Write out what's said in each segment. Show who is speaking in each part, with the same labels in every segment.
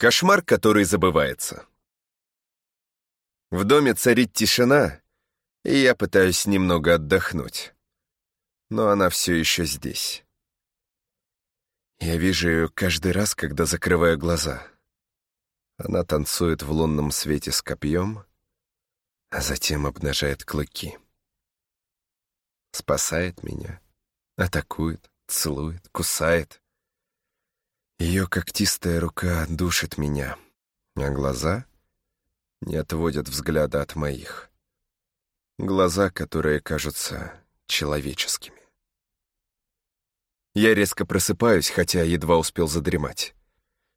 Speaker 1: Кошмар, который забывается. В доме царит тишина, и я пытаюсь немного отдохнуть. Но она все еще здесь. Я вижу ее каждый раз, когда закрываю глаза. Она танцует в лунном свете с копьем, а затем обнажает клыки. Спасает меня, атакует, целует, кусает. Ее когтистая рука душит меня, а глаза не отводят взгляда от моих. Глаза, которые кажутся человеческими. Я резко просыпаюсь, хотя едва успел задремать.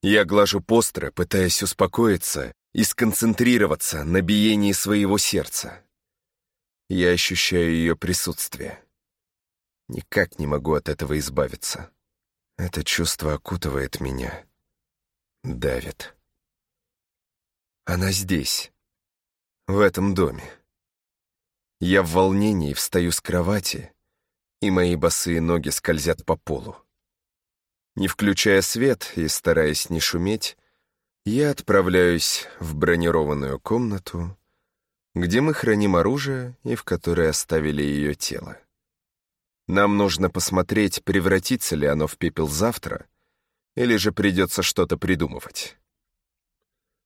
Speaker 1: Я глажу постры, пытаясь успокоиться и сконцентрироваться на биении своего сердца. Я ощущаю ее присутствие. Никак не могу от этого избавиться. Это чувство окутывает меня, давит. Она здесь, в этом доме. Я в волнении встаю с кровати, и мои босые ноги скользят по полу. Не включая свет и стараясь не шуметь, я отправляюсь в бронированную комнату, где мы храним оружие и в которой оставили ее тело. Нам нужно посмотреть, превратится ли оно в пепел завтра, или же придется что-то придумывать.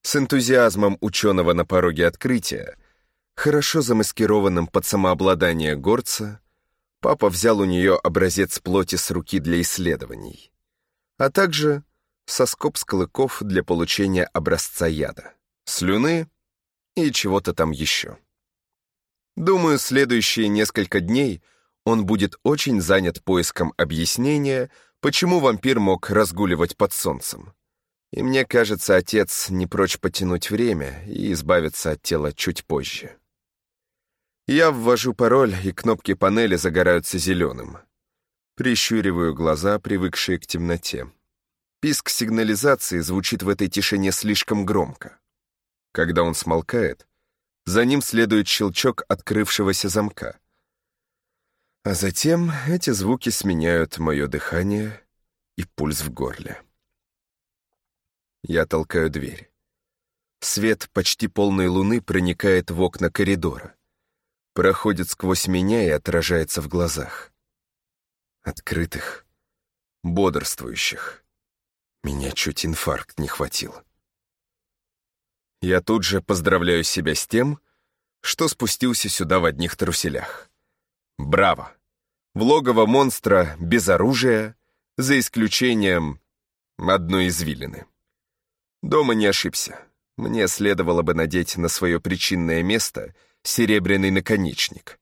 Speaker 1: С энтузиазмом ученого на пороге открытия, хорошо замаскированным под самообладание горца, папа взял у нее образец плоти с руки для исследований, а также соскоб с клыков для получения образца яда, слюны и чего-то там еще. Думаю, следующие несколько дней — он будет очень занят поиском объяснения, почему вампир мог разгуливать под солнцем. И мне кажется, отец не прочь потянуть время и избавиться от тела чуть позже. Я ввожу пароль, и кнопки панели загораются зеленым. Прищуриваю глаза, привыкшие к темноте. Писк сигнализации звучит в этой тишине слишком громко. Когда он смолкает, за ним следует щелчок открывшегося замка. А затем эти звуки сменяют мое дыхание и пульс в горле. Я толкаю дверь. Свет почти полной луны проникает в окна коридора, проходит сквозь меня и отражается в глазах. Открытых, бодрствующих. Меня чуть инфаркт не хватил. Я тут же поздравляю себя с тем, что спустился сюда в одних труселях. Браво! В логово монстра без оружия, за исключением одной извилины. Дома не ошибся. Мне следовало бы надеть на свое причинное место серебряный наконечник.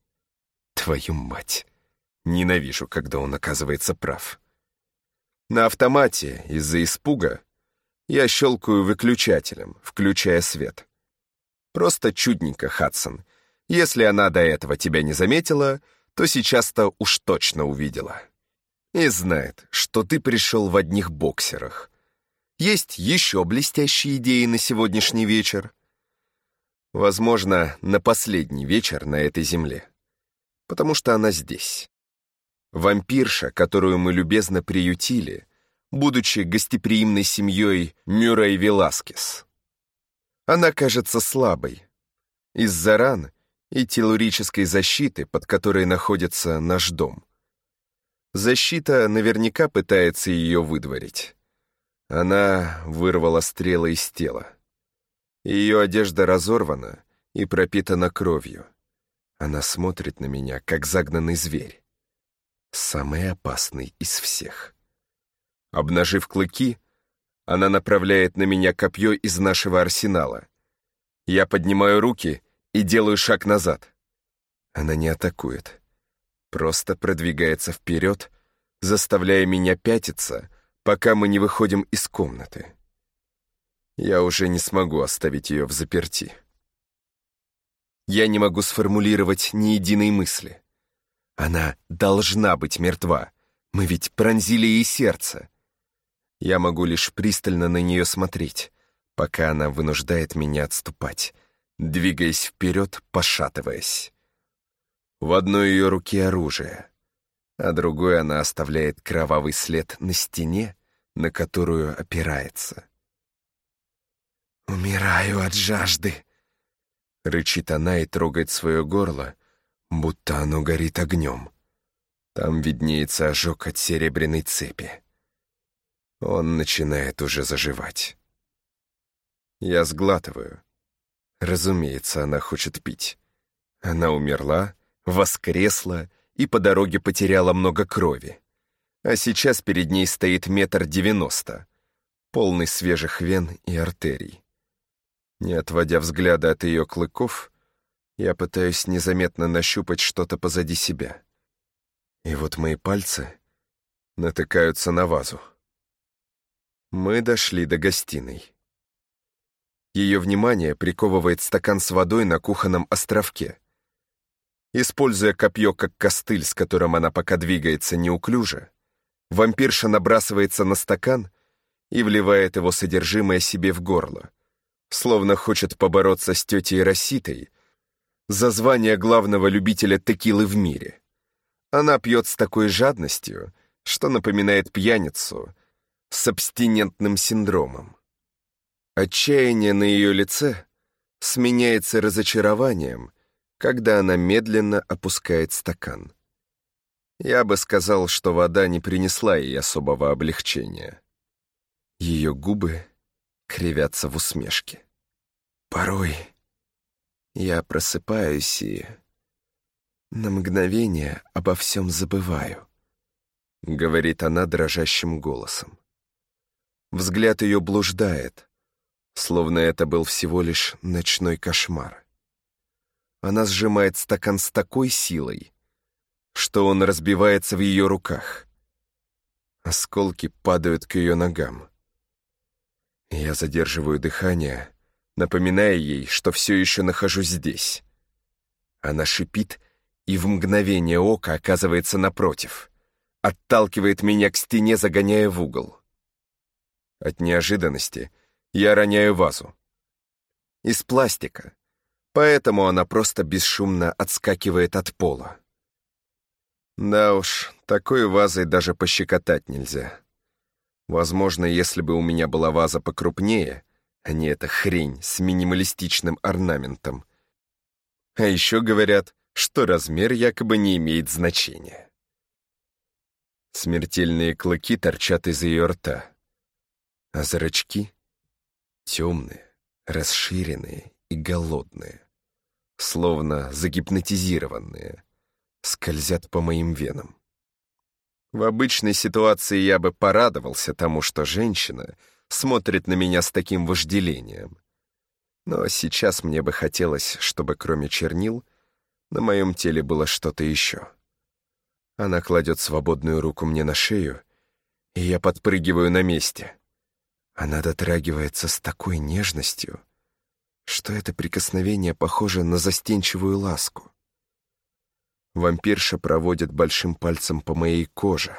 Speaker 1: Твою мать! Ненавижу, когда он оказывается прав. На автомате, из-за испуга, я щелкаю выключателем, включая свет. Просто чудненько, Хадсон. Если она до этого тебя не заметила, то сейчас-то уж точно увидела. И знает, что ты пришел в одних боксерах. Есть еще блестящие идеи на сегодняшний вечер. Возможно, на последний вечер на этой земле. Потому что она здесь. Вампирша, которую мы любезно приютили, будучи гостеприимной семьей Мюррей Веласкес. Она кажется слабой. Из-за ран и телурической защиты, под которой находится наш дом. Защита наверняка пытается ее выдворить. Она вырвала стрелы из тела. Ее одежда разорвана и пропитана кровью. Она смотрит на меня, как загнанный зверь. Самый опасный из всех. Обнажив клыки, она направляет на меня копье из нашего арсенала. Я поднимаю руки и делаю шаг назад. Она не атакует, просто продвигается вперед, заставляя меня пятиться, пока мы не выходим из комнаты. Я уже не смогу оставить ее в заперти. Я не могу сформулировать ни единой мысли. Она должна быть мертва. Мы ведь пронзили ей сердце. Я могу лишь пристально на нее смотреть, пока она вынуждает меня отступать, двигаясь вперед, пошатываясь. В одной ее руке оружие, а другой она оставляет кровавый след на стене, на которую опирается. «Умираю от жажды!» Рычит она и трогает свое горло, будто оно горит огнем. Там виднеется ожог от серебряной цепи. Он начинает уже заживать. Я сглатываю. Разумеется, она хочет пить. Она умерла, воскресла и по дороге потеряла много крови. А сейчас перед ней стоит метр девяносто, полный свежих вен и артерий. Не отводя взгляда от ее клыков, я пытаюсь незаметно нащупать что-то позади себя. И вот мои пальцы натыкаются на вазу. Мы дошли до гостиной. Ее внимание приковывает стакан с водой на кухонном островке. Используя копье как костыль, с которым она пока двигается неуклюже, вампирша набрасывается на стакан и вливает его содержимое себе в горло, словно хочет побороться с тетей Роситой за звание главного любителя текилы в мире. Она пьет с такой жадностью, что напоминает пьяницу с абстинентным синдромом. Отчаяние на ее лице сменяется разочарованием, когда она медленно опускает стакан. Я бы сказал, что вода не принесла ей особого облегчения. Ее губы кривятся в усмешке. Порой я просыпаюсь и на мгновение обо всем забываю», — говорит она дрожащим голосом. Взгляд ее блуждает, словно это был всего лишь ночной кошмар. Она сжимает стакан с такой силой, что он разбивается в ее руках. Осколки падают к ее ногам. Я задерживаю дыхание, напоминая ей, что все еще нахожусь здесь. Она шипит и в мгновение ока оказывается напротив. Отталкивает меня к стене, загоняя в угол. От неожиданности я роняю вазу. Из пластика, поэтому она просто бесшумно отскакивает от пола. Да уж, такой вазой даже пощекотать нельзя. Возможно, если бы у меня была ваза покрупнее, а не эта хрень с минималистичным орнаментом. А еще говорят, что размер якобы не имеет значения. Смертельные клыки торчат из ее рта, а зрачки темные, расширенные и голодные, словно загипнотизированные, скользят по моим венам. В обычной ситуации я бы порадовался тому, что женщина смотрит на меня с таким вожделением. Но сейчас мне бы хотелось, чтобы кроме чернил на моем теле было что-то еще. Она кладет свободную руку мне на шею, и я подпрыгиваю на месте. Она дотрагивается с такой нежностью, что это прикосновение похоже на застенчивую ласку. Вампирша проводит большим пальцем по моей коже.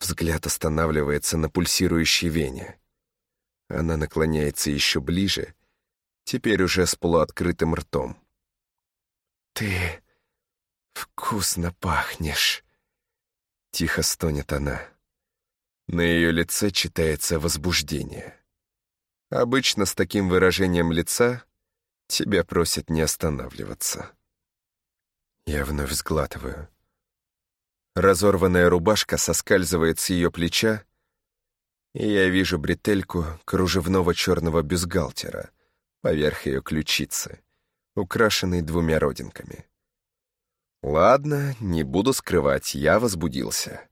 Speaker 1: Взгляд останавливается на пульсирующей вене. Она наклоняется еще ближе, теперь уже с полуоткрытым ртом. «Ты вкусно пахнешь», — тихо стонет она. На ее лице читается возбуждение. Обычно с таким выражением лица тебя просят не останавливаться. Я вновь сглатываю. Разорванная рубашка соскальзывает с ее плеча, и я вижу бретельку кружевного черного бюстгальтера поверх ее ключицы украшенный двумя родинками. Ладно, не буду скрывать, я возбудился.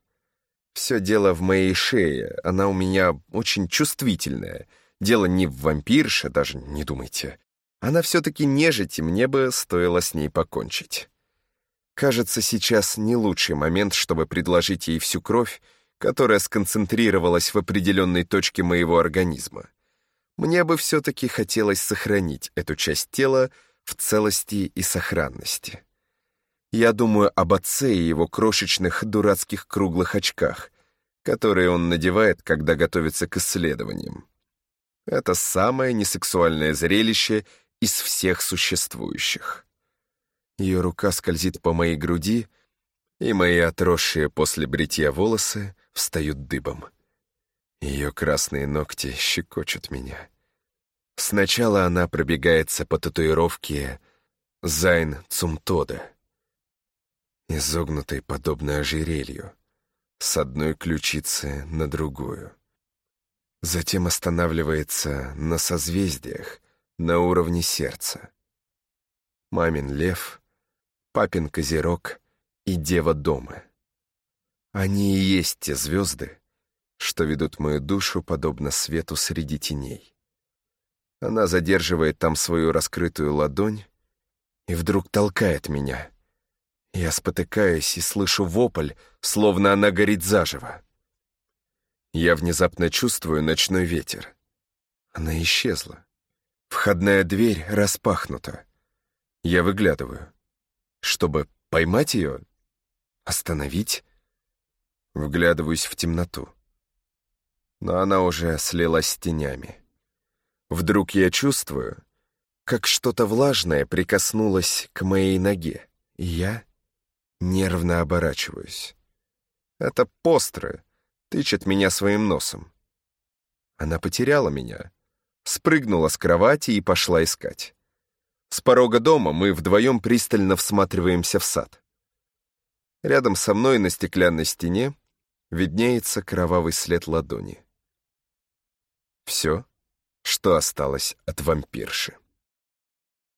Speaker 1: Все дело в моей шее, она у меня очень чувствительная. Дело не в вампирше, даже не думайте. Она все-таки нежить, и мне бы стоило с ней покончить. Кажется, сейчас не лучший момент, чтобы предложить ей всю кровь, которая сконцентрировалась в определенной точке моего организма. Мне бы все-таки хотелось сохранить эту часть тела, в целости и сохранности. Я думаю об отце и его крошечных дурацких круглых очках, которые он надевает, когда готовится к исследованиям. Это самое несексуальное зрелище из всех существующих. Ее рука скользит по моей груди, и мои отросшие после бритья волосы встают дыбом. Ее красные ногти щекочут меня Сначала она пробегается по татуировке «Зайн Цумтода», изогнутой подобно ожерелью, с одной ключицы на другую. Затем останавливается на созвездиях на уровне сердца. Мамин лев, папин козерог и дева дома. Они и есть те звезды, что ведут мою душу подобно свету среди теней. Она задерживает там свою раскрытую ладонь и вдруг толкает меня. Я спотыкаюсь и слышу вопль, словно она горит заживо. Я внезапно чувствую ночной ветер. Она исчезла. Входная дверь распахнута. Я выглядываю. Чтобы поймать ее? Остановить? Вглядываюсь в темноту. Но она уже слилась с тенями. Вдруг я чувствую, как что-то влажное прикоснулось к моей ноге, и я нервно оборачиваюсь. Это постры тычет меня своим носом. Она потеряла меня, спрыгнула с кровати и пошла искать. С порога дома мы вдвоем пристально всматриваемся в сад. Рядом со мной на стеклянной стене виднеется кровавый след ладони. Все, что осталось от вампирши.